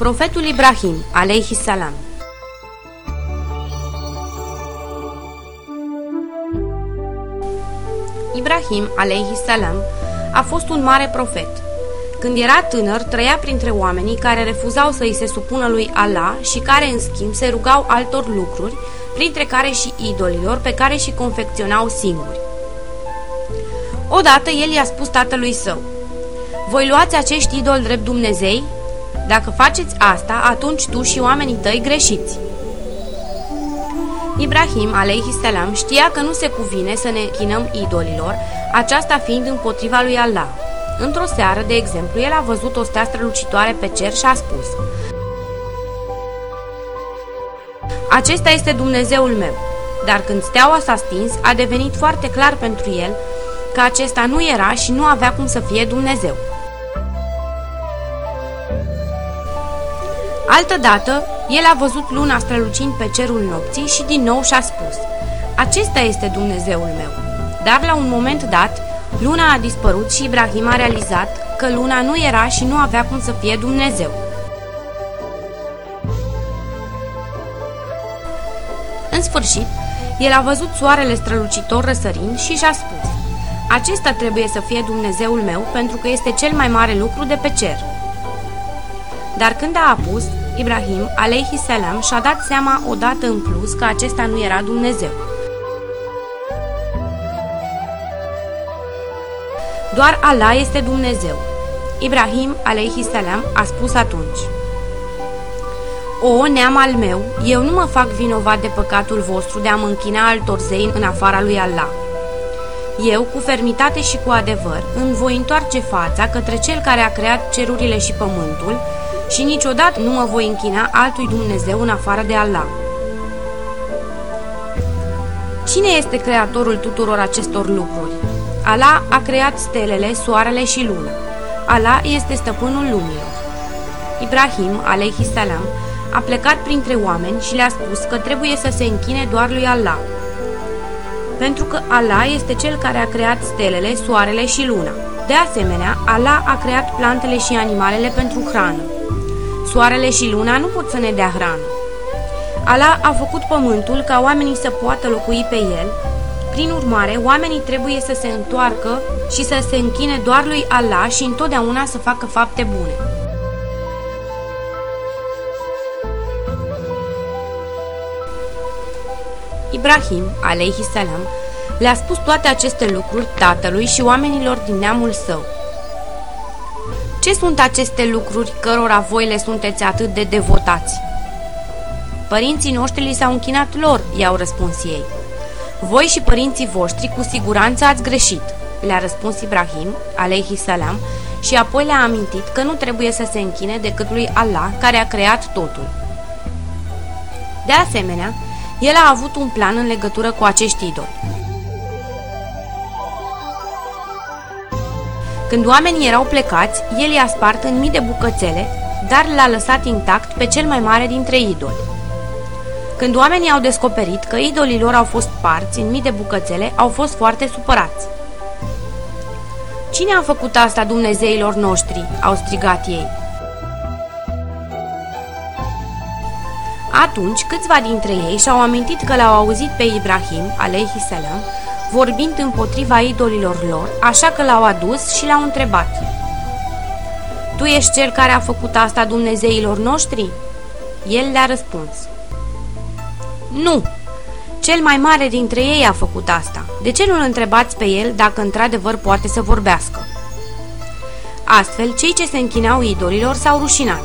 Profetul Ibrahim, alaihi salam Ibrahim, alaihi salam, a fost un mare profet. Când era tânăr, trăia printre oamenii care refuzau să îi se supună lui Allah și care, în schimb, se rugau altor lucruri, printre care și idolilor pe care și confecționau singuri. Odată el i-a spus tatălui său, Voi luați acești idoli drept Dumnezei? Dacă faceți asta, atunci tu și oamenii tăi greșiți. Ibrahim, salam, știa că nu se cuvine să ne chinăm idolilor, aceasta fiind împotriva lui Allah. Într-o seară, de exemplu, el a văzut o stea strălucitoare pe cer și a spus Acesta este Dumnezeul meu. Dar când steaua s-a stins, a devenit foarte clar pentru el că acesta nu era și nu avea cum să fie Dumnezeu. Altădată, el a văzut luna strălucind pe cerul nopții și din nou și-a spus Acesta este Dumnezeul meu. Dar la un moment dat, luna a dispărut și Ibrahim a realizat că luna nu era și nu avea cum să fie Dumnezeu. În sfârșit, el a văzut soarele strălucitor răsărind și și-a spus Acesta trebuie să fie Dumnezeul meu pentru că este cel mai mare lucru de pe cer. Dar când a apus, Ibrahim, alaihi salam, și-a dat seama odată în plus că acesta nu era Dumnezeu. Doar Allah este Dumnezeu. Ibrahim, alaihi salam, a spus atunci. O, neam al meu, eu nu mă fac vinovat de păcatul vostru de a mă închina altor zei în afara lui Allah. Eu, cu fermitate și cu adevăr, îmi voi întoarce fața către Cel care a creat cerurile și pământul și niciodată nu mă voi închina altui Dumnezeu în afară de Allah. Cine este creatorul tuturor acestor lucruri? Allah a creat stelele, soarele și luna. Allah este stăpânul lumilor. Ibrahim, alaihi salam, a plecat printre oameni și le-a spus că trebuie să se închine doar lui Allah. Pentru că Allah este cel care a creat stelele, soarele și luna. De asemenea, Allah a creat plantele și animalele pentru hrană. Soarele și luna nu pot să ne dea hrană. Allah a făcut pământul ca oamenii să poată locui pe el, prin urmare, oamenii trebuie să se întoarcă și să se închine doar lui Allah și întotdeauna să facă fapte bune. Ibrahim, alaihi salam, le-a spus toate aceste lucruri tatălui și oamenilor din neamul său. Ce sunt aceste lucruri cărora voi le sunteți atât de devotați? Părinții noștri li s-au închinat lor, i-au răspuns ei. Voi și părinții voștri cu siguranță ați greșit, le-a răspuns Ibrahim, alaihi salam, și apoi le-a amintit că nu trebuie să se închine decât lui Allah, care a creat totul. De asemenea, el a avut un plan în legătură cu acești idoli. Când oamenii erau plecați, el i-a spart în mii de bucățele, dar l-a lăsat intact pe cel mai mare dintre idoli. Când oamenii au descoperit că idolii lor au fost parți în mii de bucățele, au fost foarte supărați. Cine a făcut asta Dumnezeilor noștri?" au strigat ei. Atunci, câțiva dintre ei și-au amintit că l-au auzit pe Ibrahim, alaihi salam, vorbind împotriva idolilor lor, așa că l-au adus și l-au întrebat. Tu ești cel care a făcut asta Dumnezeilor noștri? El le-a răspuns. Nu, cel mai mare dintre ei a făcut asta. De ce nu-l întrebați pe el dacă într-adevăr poate să vorbească? Astfel, cei ce se închinau idolilor s-au rușinat.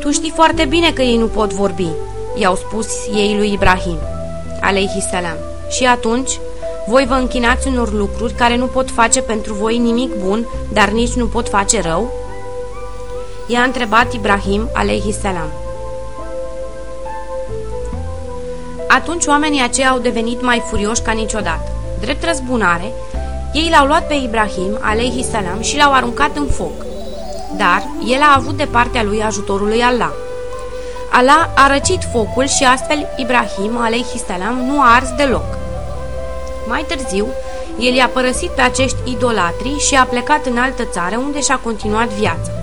Tu știi foarte bine că ei nu pot vorbi, i-au spus ei lui Ibrahim, alaihi salam. Și atunci, voi vă închinați unor lucruri care nu pot face pentru voi nimic bun, dar nici nu pot face rău? I-a întrebat Ibrahim, alaihi salam. Atunci oamenii aceia au devenit mai furioși ca niciodată. Drept răzbunare, ei l-au luat pe Ibrahim, alaihi salam, și l-au aruncat în foc. Dar el a avut de partea lui ajutorul lui Allah. Allah a răcit focul și astfel Ibrahim, alaihi salam, nu a ars deloc. Mai târziu, el i-a părăsit pe acești idolatri și a plecat în altă țară unde și-a continuat viața.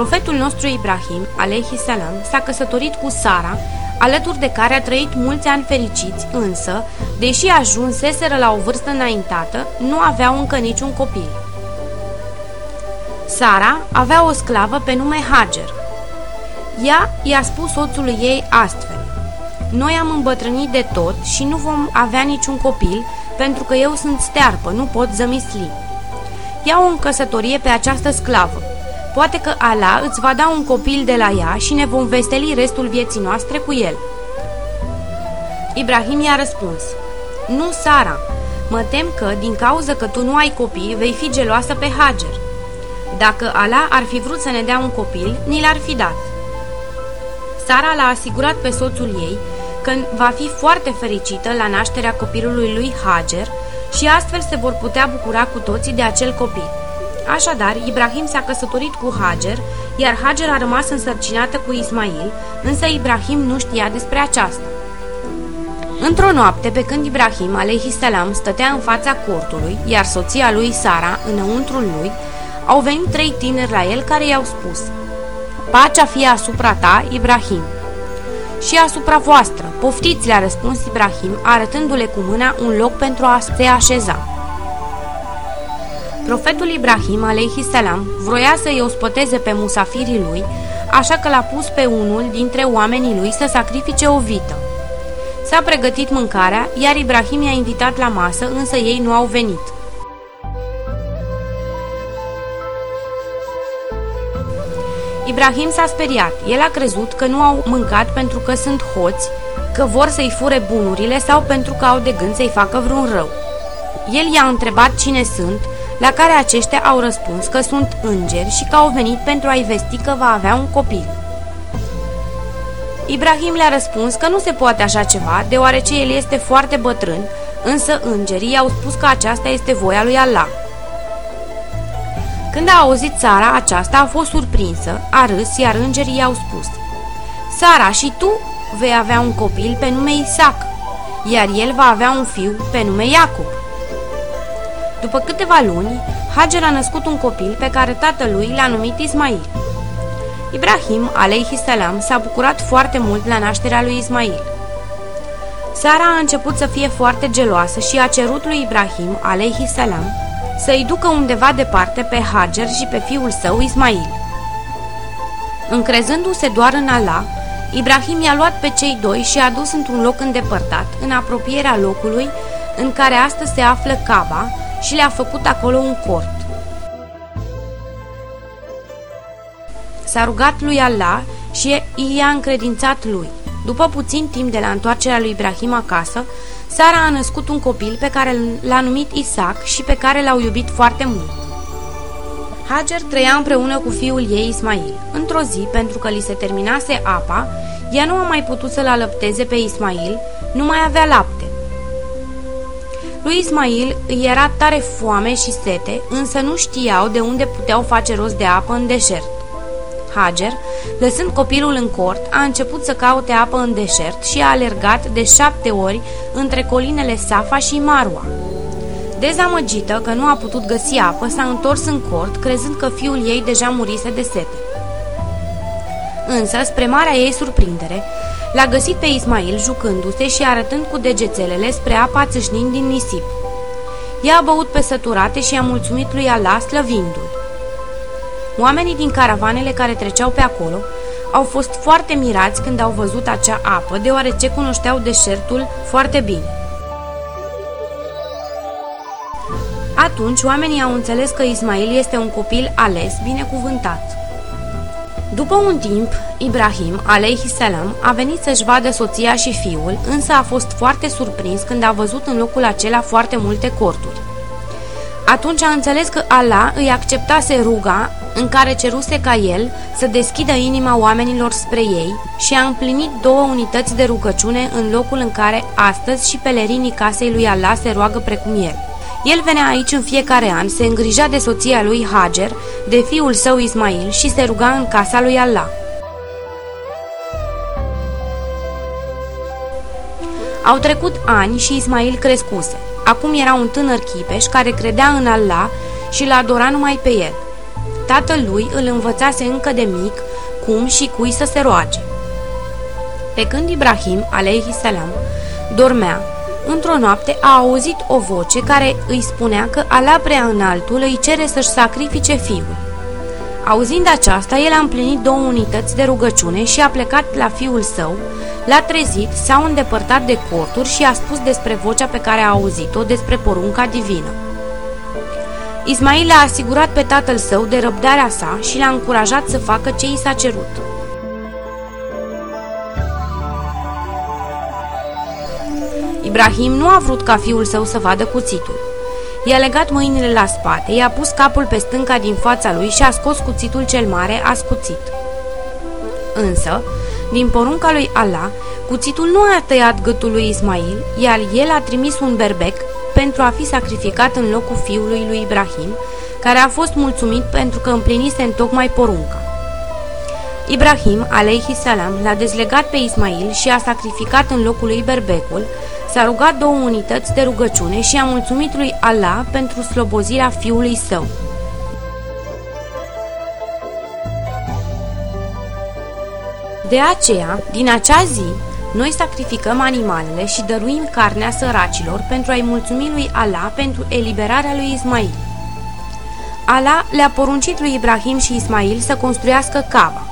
Profetul nostru Ibrahim, alaihi salam, s-a căsătorit cu Sara, alături de care a trăit mulți ani fericiți, însă, deși ajunseseră la o vârstă înaintată, nu aveau încă niciun copil. Sara avea o sclavă pe nume Hager. Ea i-a spus soțului ei astfel, Noi am îmbătrânit de tot și nu vom avea niciun copil, pentru că eu sunt stearpă, nu pot zămisli. Ia-o în căsătorie pe această sclavă. Poate că Allah îți va da un copil de la ea și ne vom vesteli restul vieții noastre cu el. Ibrahim i-a răspuns, Nu, Sara, mă tem că, din cauza că tu nu ai copii, vei fi geloasă pe Hager. Dacă Allah ar fi vrut să ne dea un copil, ni l-ar fi dat. Sara l-a asigurat pe soțul ei că va fi foarte fericită la nașterea copilului lui Hager și astfel se vor putea bucura cu toții de acel copil. Așadar, Ibrahim s-a căsătorit cu Hager, iar Hager a rămas însărcinată cu Ismail, însă Ibrahim nu știa despre aceasta. Într-o noapte, pe când Ibrahim salam stătea în fața cortului, iar soția lui Sara, înăuntrul lui, au venit trei tineri la el care i-au spus Pacea fie asupra ta, Ibrahim. Și asupra voastră, poftiți, le-a răspuns Ibrahim, arătându-le cu mâna un loc pentru a se așeza. Profetul Ibrahim, salam, vroia să-i ospăteze pe musafirii lui, așa că l-a pus pe unul dintre oamenii lui să sacrifice o vită. S-a pregătit mâncarea, iar Ibrahim i-a invitat la masă, însă ei nu au venit. Ibrahim s-a speriat. El a crezut că nu au mâncat pentru că sunt hoți, că vor să-i fure bunurile sau pentru că au de gând să-i facă vreun rău. El i-a întrebat cine sunt, la care aceștia au răspuns că sunt îngeri și că au venit pentru a-i vesti că va avea un copil. Ibrahim le-a răspuns că nu se poate așa ceva, deoarece el este foarte bătrân, însă îngerii i-au spus că aceasta este voia lui Allah. Când a auzit Sara aceasta, a fost surprinsă, a râs, iar îngerii i-au spus Sara, și tu vei avea un copil pe nume Isaac, iar el va avea un fiu pe nume Iacob. După câteva luni, Hager a născut un copil pe care tatălui l-a numit Ismail. Ibrahim, alaihi salam, s-a bucurat foarte mult la nașterea lui Ismail. Sara a început să fie foarte geloasă și a cerut lui Ibrahim, alaihi salam, să-i ducă undeva departe pe Hager și pe fiul său Ismail. Încrezându-se doar în Allah, Ibrahim i-a luat pe cei doi și a dus într-un loc îndepărtat, în apropierea locului în care astăzi se află Caba, și le-a făcut acolo un cort. S-a rugat lui Allah și i-a încredințat lui. După puțin timp de la întoarcerea lui Ibrahim acasă, Sara a născut un copil pe care l-a numit Isaac și pe care l-au iubit foarte mult. Hager trăia împreună cu fiul ei Ismail. Într-o zi, pentru că li se terminase apa, ea nu a mai putut să-l alăpteze pe Ismail, nu mai avea lapte. Lui Ismail îi era tare foame și sete, însă nu știau de unde puteau face rost de apă în deșert. Hager, lăsând copilul în cort, a început să caute apă în deșert și a alergat de șapte ori între colinele Safa și Marwa. Dezamăgită că nu a putut găsi apă, s-a întors în cort, crezând că fiul ei deja murise de sete. Însă, spre marea ei surprindere, L-a găsit pe Ismail jucându-se și arătând cu degețelele spre apa țâșnind din nisip. Ea a băut pe săturate și a mulțumit lui Allah slăvindu-l. Oamenii din caravanele care treceau pe acolo au fost foarte mirați când au văzut acea apă, deoarece cunoșteau deșertul foarte bine. Atunci, oamenii au înțeles că Ismail este un copil ales, binecuvântat. După un timp, Ibrahim, alaihi salam, a venit să-și vadă soția și fiul, însă a fost foarte surprins când a văzut în locul acela foarte multe corturi. Atunci a înțeles că Allah îi acceptase ruga în care ceruse ca el să deschidă inima oamenilor spre ei și a împlinit două unități de rugăciune în locul în care astăzi și pelerinii casei lui Allah se roagă precum el. El venea aici în fiecare an, se îngrija de soția lui Hager, de fiul său Ismail și se ruga în casa lui Allah. Au trecut ani și Ismail crescuse. Acum era un tânăr chipeș care credea în Allah și l-a adora numai pe el. tatălui îl învățase încă de mic cum și cui să se roage. Pe când Ibrahim, alaihi salam, dormea, într-o noapte a auzit o voce care îi spunea că ala prea înaltul îi cere să-și sacrifice fiul. Auzind aceasta, el a împlinit două unități de rugăciune și a plecat la fiul său, l-a trezit, s-a îndepărtat de corturi și a spus despre vocea pe care a auzit-o, despre porunca divină. Ismail a asigurat pe tatăl său de răbdarea sa și l-a încurajat să facă ce i s-a cerut. Ibrahim nu a vrut ca fiul său să vadă cuțitul. I-a legat mâinile la spate, i-a pus capul pe stânca din fața lui și a scos cuțitul cel mare ascuțit. Însă, din porunca lui Allah, cuțitul nu a tăiat gâtul lui Ismail, iar el a trimis un berbec pentru a fi sacrificat în locul fiului lui Ibrahim, care a fost mulțumit pentru că împlinise în tocmai porunca. Ibrahim, alaihi salam, l-a dezlegat pe Ismail și a sacrificat în locul lui berbecul, s-a rugat două unități de rugăciune și a mulțumit lui Allah pentru slobozirea fiului său. De aceea, din acea zi, noi sacrificăm animalele și dăruim carnea săracilor pentru a-i mulțumi lui Allah pentru eliberarea lui Ismail. Allah le-a poruncit lui Ibrahim și Ismail să construiască cava.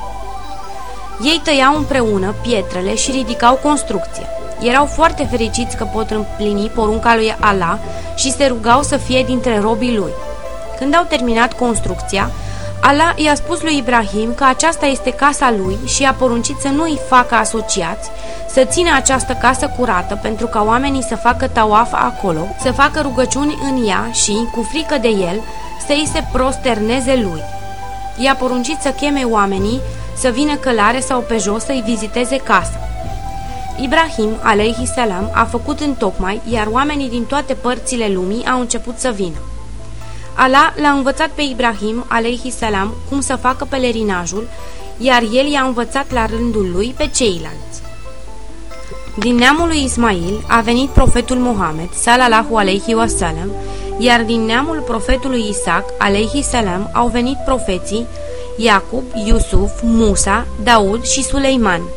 Ei tăiau împreună pietrele și ridicau construcția. Erau foarte fericiți că pot împlini porunca lui Allah și se rugau să fie dintre robii lui. Când au terminat construcția, Allah i-a spus lui Ibrahim că aceasta este casa lui și i-a poruncit să nu îi facă asociați, să țină această casă curată pentru ca oamenii să facă tawaf acolo, să facă rugăciuni în ea și, cu frică de el, să îi se prosterneze lui. I-a poruncit să cheme oamenii să vină călare sau pe jos să-i viziteze casa. Ibrahim, alaihi salam, a făcut în tocmai, iar oamenii din toate părțile lumii au început să vină. Allah l-a învățat pe Ibrahim, alaihi salam, cum să facă pelerinajul, iar el i-a învățat la rândul lui pe ceilalți. Din neamul lui Ismail a venit profetul Mohamed, salallahu alaihi wasallam, iar din neamul profetului Isaac, alaihi salam, au venit profeții Iacub, Iusuf, Musa, Daud și Suleiman –